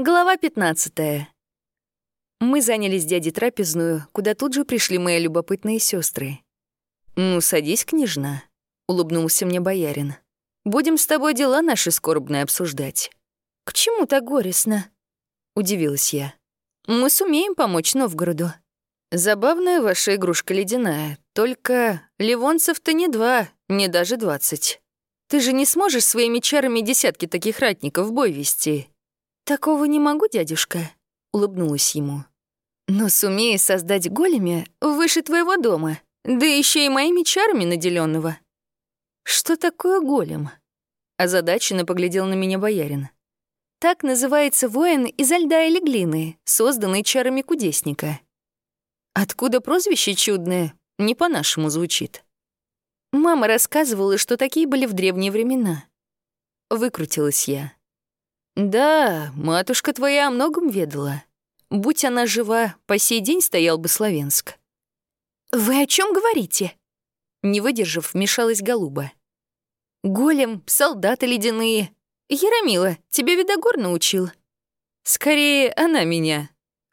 Глава 15. Мы заняли с дядей трапезную, куда тут же пришли мои любопытные сестры. «Ну, садись, княжна», — улыбнулся мне боярин. «Будем с тобой дела наши скорбные обсуждать». «К чему так горестно?» — удивилась я. «Мы сумеем помочь Новгороду». «Забавная ваша игрушка ледяная, только ливонцев-то не два, не даже двадцать. Ты же не сможешь своими чарами десятки таких ратников в бой вести». «Такого не могу, дядюшка», — улыбнулась ему. «Но сумею создать големя выше твоего дома, да еще и моими чарами наделенного. «Что такое голем?» Озадаченно поглядел на меня боярин. «Так называется воин изо льда или глины, созданный чарами кудесника». «Откуда прозвище чудное? Не по-нашему звучит». Мама рассказывала, что такие были в древние времена. Выкрутилась я. «Да, матушка твоя о многом ведала. Будь она жива, по сей день стоял бы Славенск». «Вы о чем говорите?» Не выдержав, вмешалась Голуба. «Голем, солдаты ледяные. Яромила, тебя Видогор научил?» «Скорее, она меня».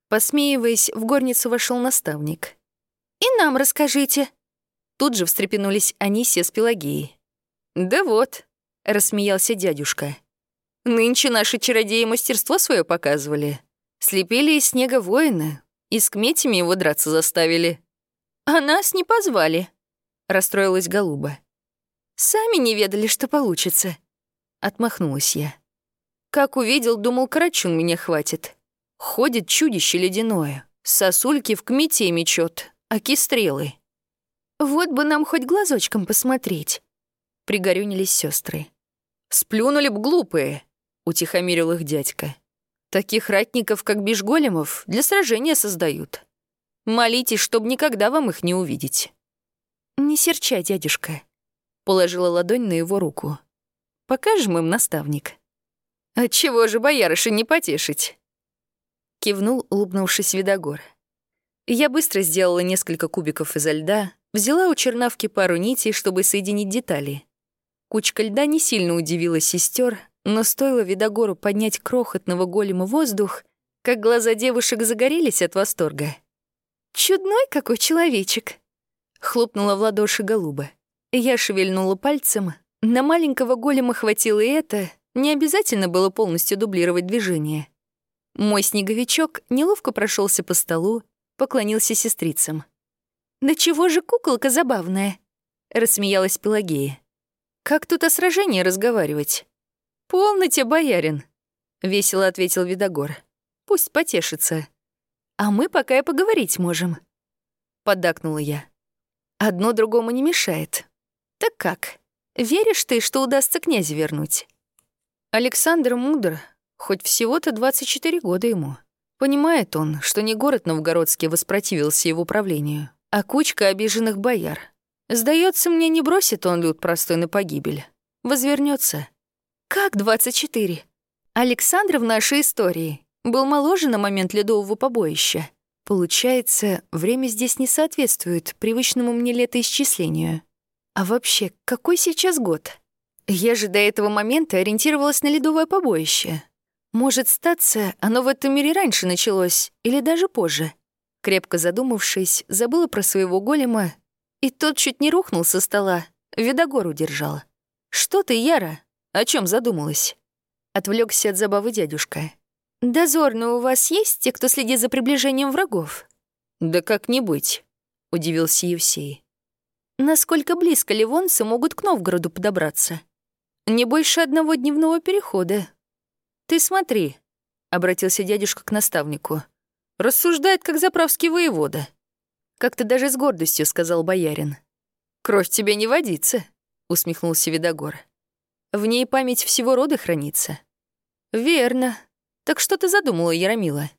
Посмеиваясь, в горницу вошел наставник. «И нам расскажите». Тут же встрепенулись Анисия с Пелагеей. «Да вот», — рассмеялся дядюшка. Нынче наши чародеи мастерство свое показывали. Слепили из снега воина, и с кметями его драться заставили. А нас не позвали, — расстроилась Голуба. Сами не ведали, что получится. Отмахнулась я. Как увидел, думал, карачун меня хватит. Ходит чудище ледяное, сосульки в кмете мечет, аки стрелы. Вот бы нам хоть глазочком посмотреть. Пригорюнились сестры. Сплюнули б глупые, — утихомирил их дядька. «Таких ратников, как Бишголемов, для сражения создают. Молитесь, чтобы никогда вам их не увидеть». «Не серчай, дядюшка», — положила ладонь на его руку. «Покажем им наставник». «Отчего же боярыши не потешить?» Кивнул, улыбнувшись Видогор. Я быстро сделала несколько кубиков изо льда, взяла у чернавки пару нитей, чтобы соединить детали. Кучка льда не сильно удивила сестер, но стоило Видогору поднять крохотного голема воздух, как глаза девушек загорелись от восторга. «Чудной какой человечек!» — хлопнула в ладоши голуба. Я шевельнула пальцем. На маленького голема хватило и это, не обязательно было полностью дублировать движение. Мой снеговичок неловко прошелся по столу, поклонился сестрицам. «Да чего же куколка забавная?» — рассмеялась Пелагея. «Как тут о сражении разговаривать?» «Полноте, боярин», — весело ответил Видогор. «Пусть потешится. А мы пока и поговорить можем», — поддакнула я. «Одно другому не мешает. Так как, веришь ты, что удастся князя вернуть?» Александр мудр, хоть всего-то 24 года ему. Понимает он, что не город Новгородский воспротивился его правлению, а кучка обиженных бояр. Сдается мне, не бросит он люд простой на погибель. Возвернется. «Как 24? Александр в нашей истории был моложе на момент ледового побоища. Получается, время здесь не соответствует привычному мне летоисчислению. А вообще, какой сейчас год? Я же до этого момента ориентировалась на ледовое побоище. Может, статься, оно в этом мире раньше началось, или даже позже. Крепко задумавшись, забыла про своего голема, и тот чуть не рухнул со стола, видогор удержал. «Что ты, Яра?» О чем задумалась? Отвлекся от забавы дядюшка. «Дозорные у вас есть те, кто следит за приближением врагов?» «Да как не быть», — удивился Евсей. «Насколько близко ливонцы могут к Новгороду подобраться?» «Не больше одного дневного перехода». «Ты смотри», — обратился дядюшка к наставнику. «Рассуждает, как заправский воевода». Как-то даже с гордостью сказал боярин. «Кровь тебе не водится», — усмехнулся Видогор. В ней память всего рода хранится. Верно. Так что ты задумала, Яромила?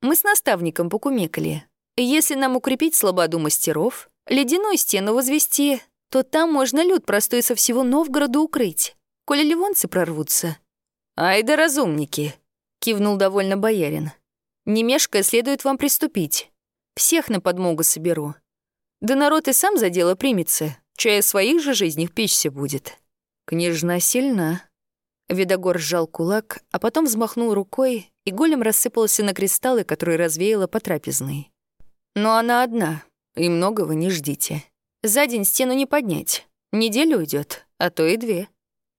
Мы с наставником покумекали. Если нам укрепить слободу мастеров, ледяную стену возвести, то там можно люд простой со всего Новгорода укрыть, коли ливонцы прорвутся. «Ай да разумники!» — кивнул довольно боярин. «Не мешкая, следует вам приступить. Всех на подмогу соберу. Да народ и сам за дело примется, чая своих же жизнях печься будет». Княжна сильна. Видогор сжал кулак, а потом взмахнул рукой, и голем рассыпался на кристаллы, которые развеяла по трапезной. Но она одна, и многого не ждите. За день стену не поднять. Неделю уйдет, а то и две.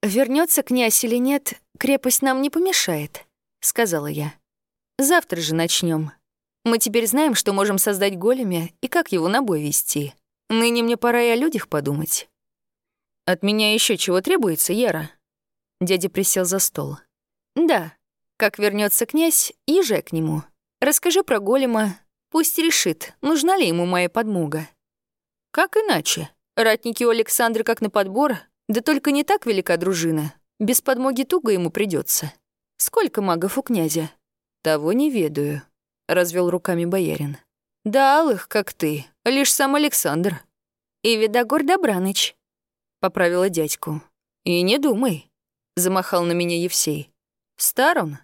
Вернется князь или нет, крепость нам не помешает, сказала я. Завтра же начнем. Мы теперь знаем, что можем создать големя и как его на бой вести. Ныне мне пора и о людях подумать. От меня еще чего требуется, Яра? Дядя присел за стол. Да, как вернется князь, езжай к нему. Расскажи про голема, пусть решит, нужна ли ему моя подмога. Как иначе? Ратники у Александра как на подбор, да только не так велика дружина. Без подмоги туго ему придется. Сколько магов у князя? Того не ведаю, развел руками боярин. Да алых, как ты, лишь сам Александр. И Видогор Добраныч, поправила дядьку. И не думай, замахал на меня Евсей. Стар он,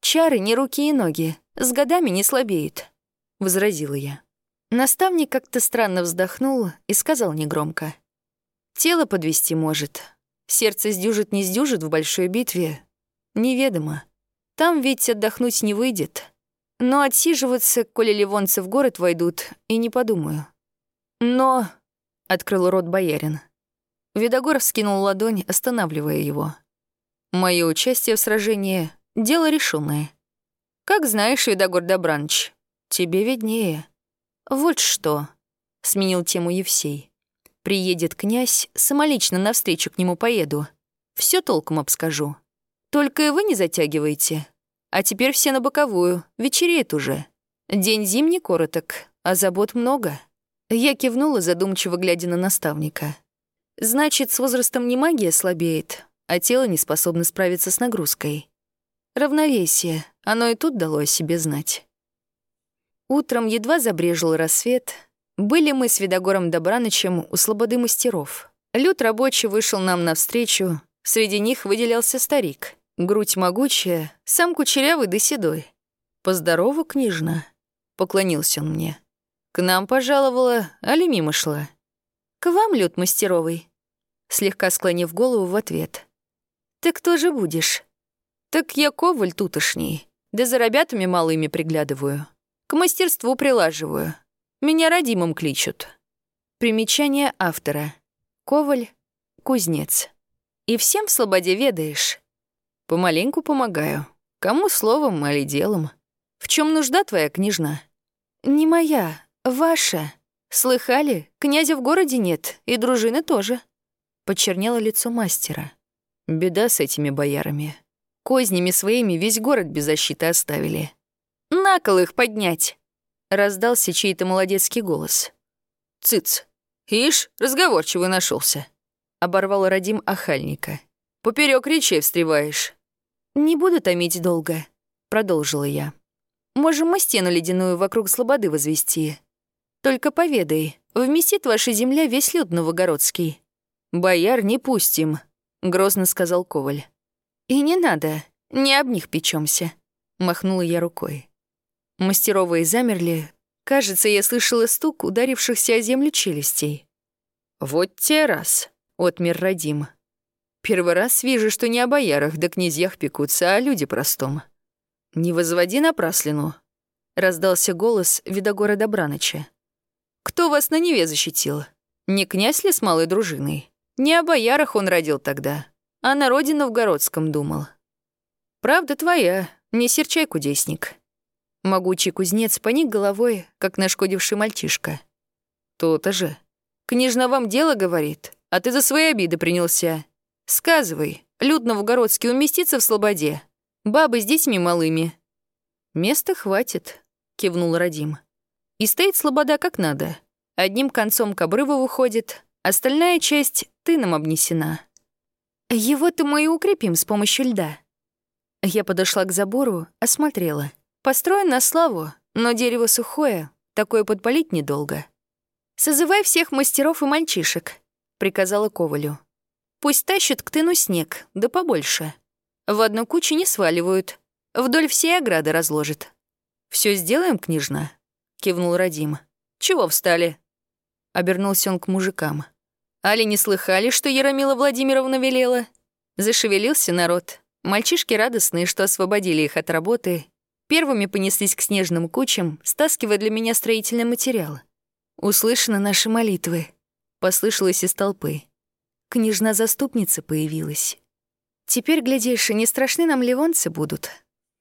Чары не руки и ноги, с годами не слабеют», — возразила я. Наставник как-то странно вздохнул и сказал негромко. «Тело подвести может. Сердце сдюжит не сдюжит в большой битве. Неведомо. Там ведь отдохнуть не выйдет. Но отсиживаться, коли ливонцы в город войдут, и не подумаю. Но...» — открыл рот боярин. Видогор вскинул ладонь, останавливая его. «Мое участие в сражении Дело решенное. Как знаешь, Видогор Добранч, тебе виднее. Вот что, — сменил тему Евсей. Приедет князь, самолично навстречу к нему поеду. Все толком обскажу. Только и вы не затягивайте. А теперь все на боковую, вечереет уже. День зимний короток, а забот много. Я кивнула, задумчиво глядя на наставника. Значит, с возрастом не магия слабеет, а тело не способно справиться с нагрузкой. Равновесие, оно и тут дало о себе знать. Утром едва забрежил рассвет. Были мы с Видогором Добранычем у слободы мастеров. Люд рабочий вышел нам навстречу. Среди них выделялся старик. Грудь могучая, сам кучерявый да седой. «Поздорова, княжна», — поклонился он мне. «К нам пожаловала, али мимо шла?» «К вам, Люд мастеровый», слегка склонив голову в ответ. «Ты кто же будешь?» Так я коваль тутошний, да за ребятами малыми приглядываю. К мастерству прилаживаю. Меня родимым кличут. Примечание автора. Коваль, кузнец. И всем в слободе ведаешь. Помаленьку помогаю. Кому словом, али делом. В чем нужда твоя княжна? Не моя, ваша. Слыхали, князя в городе нет, и дружины тоже. Почернело лицо мастера. Беда с этими боярами. Кознями своими весь город без защиты оставили. «На кол их поднять!» — раздался чей-то молодецкий голос. «Цыц! Ишь, разговорчивый нашелся. оборвал Радим охальника. Поперек речей встреваешь». «Не буду томить долго», — продолжила я. «Можем мы стену ледяную вокруг слободы возвести. Только поведай, вместит ваша земля весь люд новогородский». «Бояр не пустим», — грозно сказал Коваль. «И не надо, не об них печемся, махнула я рукой. Мастеровые замерли. Кажется, я слышала стук ударившихся о землю челюстей. «Вот те раз», — отмер Радим. «Первый раз вижу, что не о боярах да князьях пекутся, а о люди простом. Не возводи напраслину», — раздался голос Видогора Добраныча. «Кто вас на Неве защитил? Не князь ли с малой дружиной? Не о боярах он родил тогда, а на роде Новгородском думал. Правда твоя, не серчай, кудесник. Могучий кузнец поник головой, как нашкодивший мальчишка. То-то же. Княжна вам дело говорит, а ты за свои обиды принялся. Сказывай, люд новгородский уместится в слободе. Бабы с детьми малыми. Места хватит, кивнул Радим. И стоит слобода как надо. Одним концом к обрыву выходит, остальная часть тыном обнесена. Его-то мы и укрепим с помощью льда. Я подошла к забору, осмотрела. Построен на славу, но дерево сухое, такое подпалить недолго. «Созывай всех мастеров и мальчишек», — приказала Ковалю. «Пусть тащат к тыну снег, да побольше. В одну кучу не сваливают, вдоль всей ограды разложат». Все сделаем, княжна?» — кивнул Радим. «Чего встали?» Обернулся он к мужикам. Али не слыхали, что Яромила Владимировна велела? Зашевелился народ. Мальчишки радостные, что освободили их от работы, Первыми понеслись к снежным кучам, стаскивая для меня строительный материал. Услышаны наши молитвы. Послышалось из толпы. Княжна-заступница появилась. Теперь, глядишь, не страшны нам ливонцы будут.